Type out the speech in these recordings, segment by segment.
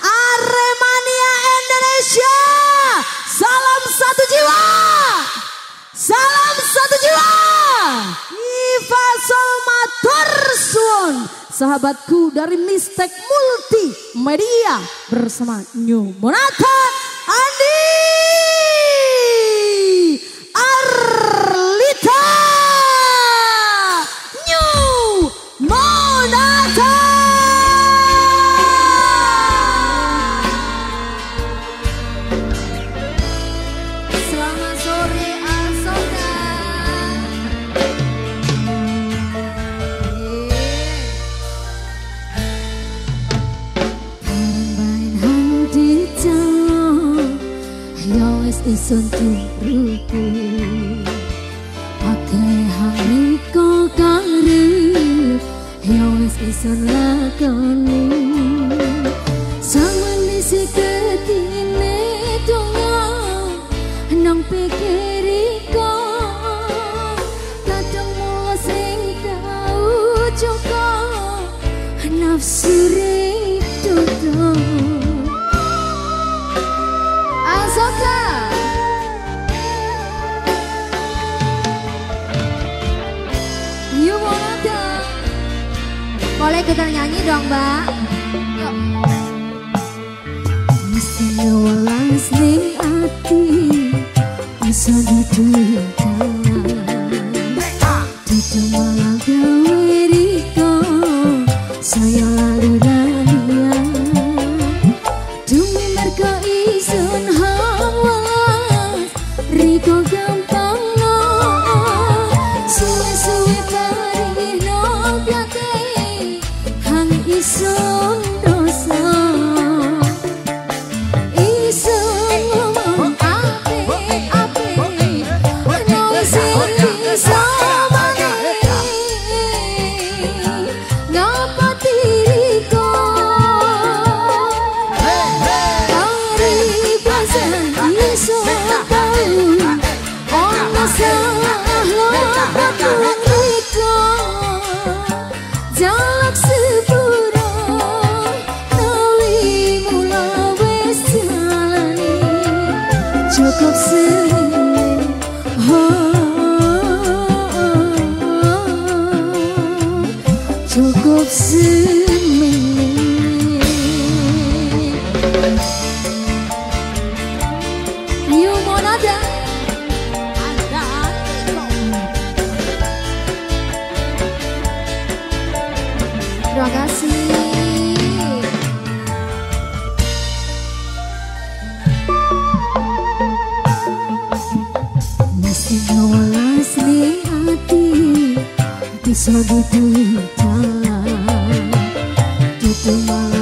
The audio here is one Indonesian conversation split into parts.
Aremania Indonesia. Salam satu jiwa. Salam satu jiwa. Iva Solmatur Suwon. Sahabatku dari Mistek Multi Media bersama New Monata son tu rupu pakai hari ko karu hiawas isan la kanu sangan di seketine tunga nang pikiri ko kadang mula sing tau joko nafsu Boleh ikutan nyanyi dong, Mbak. Yuk. Mesti ngewalas ning ati Bisa Oh. Terima kasih. Mesti ngewalas ning ati Bisa dudu jalan through.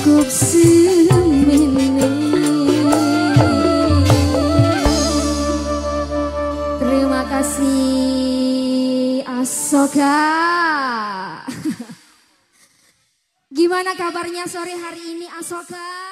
cukup semene Terima kasih Asoka Gimana kabarnya sore hari ini Asoka?